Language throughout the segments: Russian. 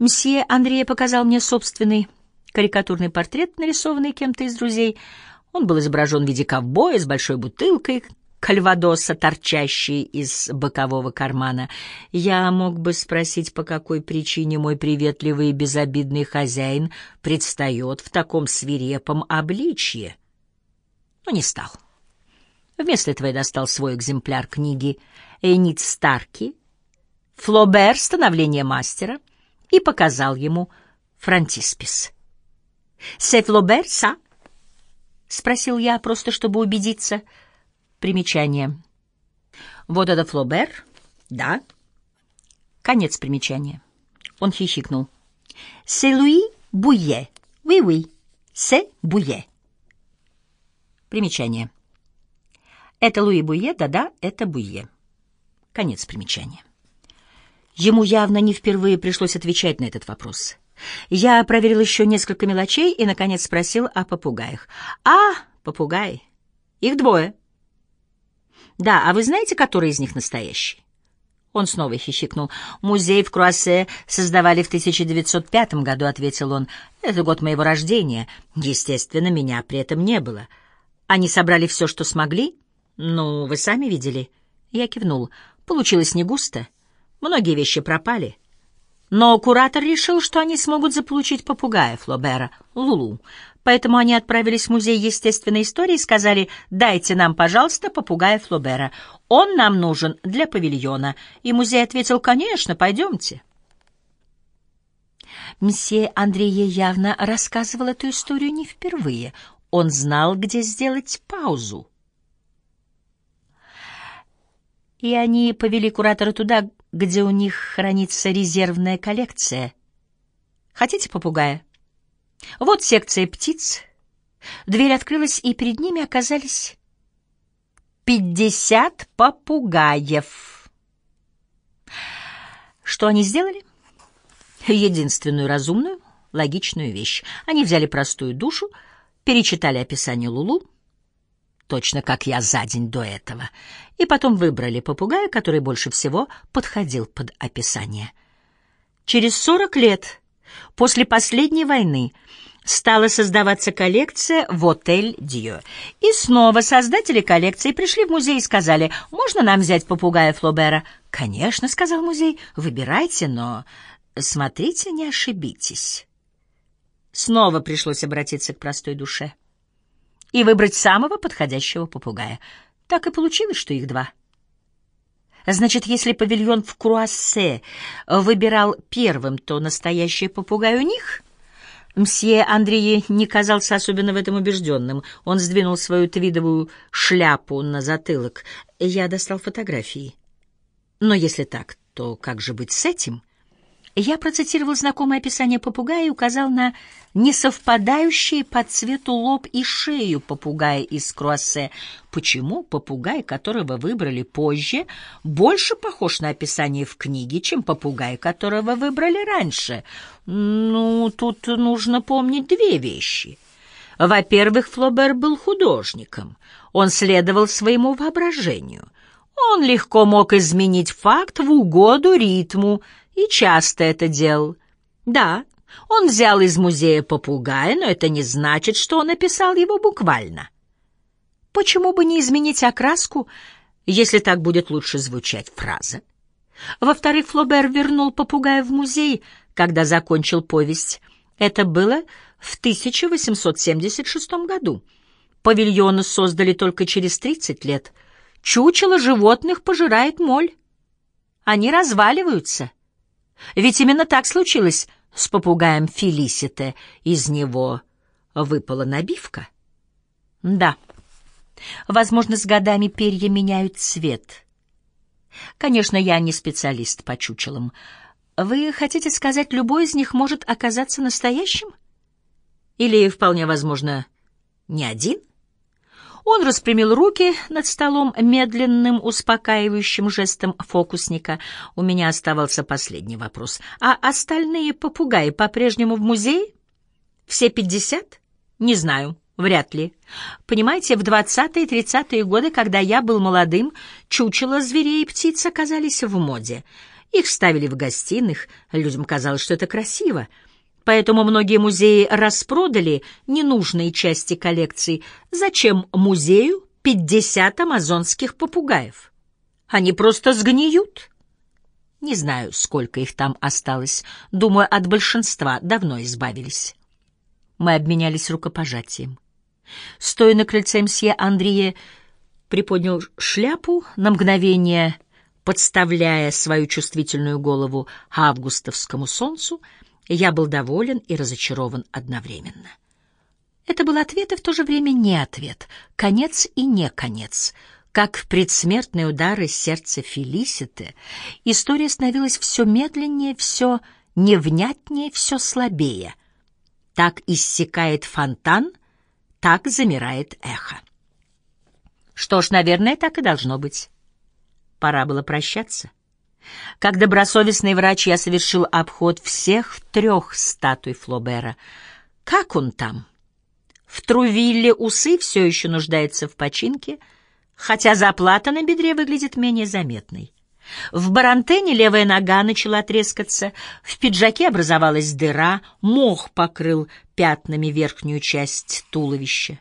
Мсье Андрея показал мне собственный карикатурный портрет, нарисованный кем-то из друзей. Он был изображен в виде ковбоя с большой бутылкой кальвадоса, торчащей из бокового кармана. Я мог бы спросить, по какой причине мой приветливый и безобидный хозяин предстает в таком свирепом обличье. Но не стал. Вместо этого я достал свой экземпляр книги «Энит Старки», «Флобер. Становление мастера» и показал ему фронтиспис. «Се Флобер, са?» — спросил я, просто чтобы убедиться. Примечание. «Вот это Флобер?» «Да». Конец примечания. Он хихикнул. «Се Луи Буе. Oui-oui. Се Буе». Примечание. Это Луи Буе, да-да, это Буе. Конец примечания. Ему явно не впервые пришлось отвечать на этот вопрос. Я проверил еще несколько мелочей и, наконец, спросил о попугаях. «А, попугаи. Их двое». «Да, а вы знаете, который из них настоящий?» Он снова хихикнул. «Музей в Круассе создавали в 1905 году», — ответил он. «Это год моего рождения. Естественно, меня при этом не было. Они собрали все, что смогли?» «Ну, вы сами видели?» Я кивнул. «Получилось не густо. Многие вещи пропали. Но куратор решил, что они смогут заполучить попугая Флобера, Лулу. Поэтому они отправились в музей естественной истории и сказали, «Дайте нам, пожалуйста, попугая Флобера. Он нам нужен для павильона». И музей ответил, «Конечно, пойдемте». Мсье Андрея явно рассказывал эту историю не впервые. Он знал, где сделать паузу. И они повели куратора туда, где у них хранится резервная коллекция. Хотите попугая? Вот секция птиц. Дверь открылась, и перед ними оказались пятьдесят попугаев. Что они сделали? Единственную разумную, логичную вещь. Они взяли простую душу, перечитали описание Лулу, точно как я за день до этого, и потом выбрали попугая, который больше всего подходил под описание. Через сорок лет после последней войны стала создаваться коллекция в отель Дьё. И снова создатели коллекции пришли в музей и сказали, можно нам взять попугая Флобера? Конечно, сказал музей, выбирайте, но смотрите, не ошибитесь. Снова пришлось обратиться к простой душе и выбрать самого подходящего попугая. Так и получилось, что их два. Значит, если павильон в Круассе выбирал первым, то настоящий попугай у них? Мсье Андрей не казался особенно в этом убежденным. Он сдвинул свою твидовую шляпу на затылок. Я достал фотографии. Но если так, то как же быть с этим? Я процитировал знакомое описание попугая и указал на несовпадающие по цвету лоб и шею попугая из Круассе. Почему попугай, которого выбрали позже, больше похож на описание в книге, чем попугай, которого выбрали раньше? Ну, тут нужно помнить две вещи. Во-первых, Флобер был художником. Он следовал своему воображению. Он легко мог изменить факт в угоду ритму, и часто это делал. Да, он взял из музея попугая, но это не значит, что он описал его буквально. Почему бы не изменить окраску, если так будет лучше звучать фраза? Во-вторых, Флобер вернул попугая в музей, когда закончил повесть. Это было в 1876 году. Павильоны создали только через 30 лет. Чучело животных пожирает моль. Они разваливаются. Ведь именно так случилось с попугаем Фелисите. Из него выпала набивка. Да, возможно, с годами перья меняют цвет. Конечно, я не специалист по чучелам. Вы хотите сказать, любой из них может оказаться настоящим? Или, вполне возможно, не один? Он распрямил руки над столом медленным, успокаивающим жестом фокусника. У меня оставался последний вопрос. А остальные попугаи по-прежнему в музее? Все пятьдесят? Не знаю. Вряд ли. Понимаете, в двадцатые и тридцатые годы, когда я был молодым, чучело зверей и птиц оказались в моде. Их ставили в гостиных, людям казалось, что это красиво. Поэтому многие музеи распродали ненужные части коллекций. Зачем музею 50 амазонских попугаев? Они просто сгниют. Не знаю, сколько их там осталось. Думаю, от большинства давно избавились. Мы обменялись рукопожатием. Стоя на крыльце мсье Андрея, приподнял шляпу на мгновение, подставляя свою чувствительную голову августовскому солнцу, я был доволен и разочарован одновременно. Это был ответ и в то же время не ответ, конец и не конец. Как в предсмертные удары сердца Фелиситы, история становилась все медленнее, все невнятнее, все слабее. Так иссякает фонтан, так замирает эхо. Что ж, наверное, так и должно быть. Пора было прощаться. Как добросовестный врач я совершил обход всех трех статуй Флобера. Как он там? В Трувилле усы все еще нуждаются в починке, хотя заплата на бедре выглядит менее заметной. В барантене левая нога начала трескаться, в пиджаке образовалась дыра, мох покрыл пятнами верхнюю часть туловища.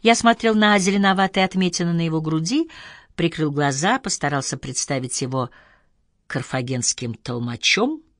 Я смотрел на зеленоватые отметины на его груди, прикрыл глаза, постарался представить его карфагенским толмачом —